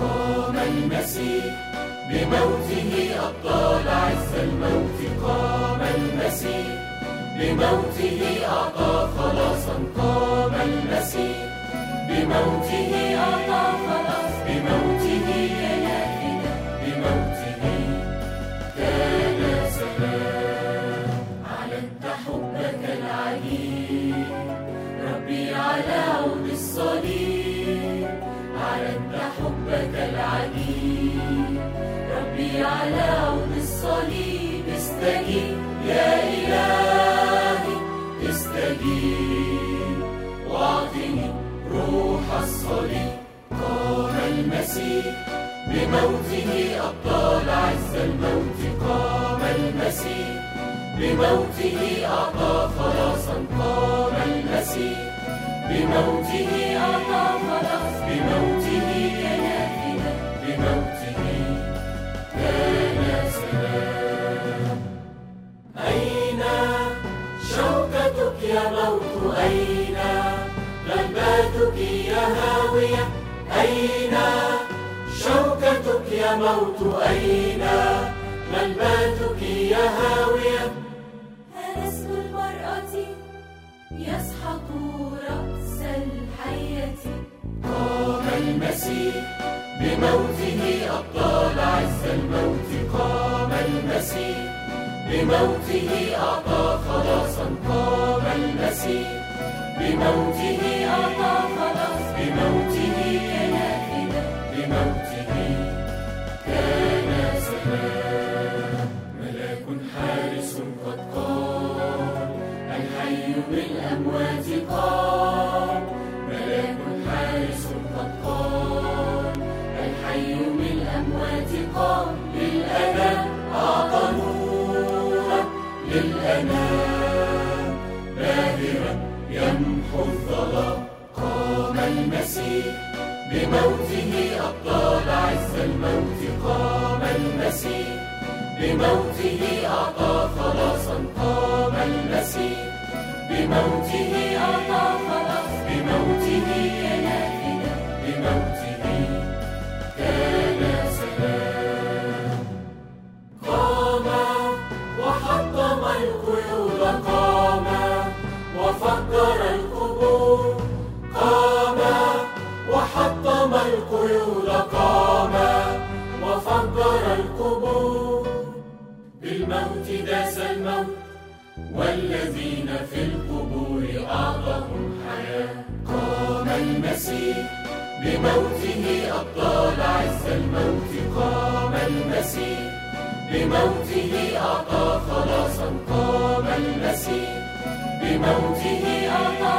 قام المسيح بموته أبطال عز الموت. قام المسيح بموته أعطى خلاصا. قام المسيح بموته أعطى خلاص. بموته ينافنا على عود الصليب أعلنت حبك العليم ربي على عود الصليب استجيب. يا إلهي استجيب. واعطني روح الصليب. قام المسيح بموته أبطال عز الموت. قام المسيح بموته أعطى خلاصا. قام بموته أعطى خلاص بموته ينافنا بموته كان سلام أين شوكتك يا موت؟ أين غلباتك يا هاوية؟ أين شوكتك يا موت؟ أين غلباتك يا هاوية؟ هرس المرأة يسحق المسيح بموته أبطال عز الموت قام المسيح بموته أعطى خلاصا قام المسيح بموته أعطى خلاص بموته ينافنا بموته كان سلام. ملاك حارس قد قام الحي بالأموات قام. يمحو الظلام قام المسيح بموته أبطال عز الموت. قام المسيح بموته أعطى خلاصا. قام المسيح بموته أعطى خلاص بموته ينافنا بموته كان سلام قام وحطم القيود القيود قام وفجر القبور بالموت داس الموت والذين في القبور أعطاهم حياة قام المسيح بموته أبطال عز الموت. قام المسيح بموته أعطى خلاصا. قام المسيح بموته أعطى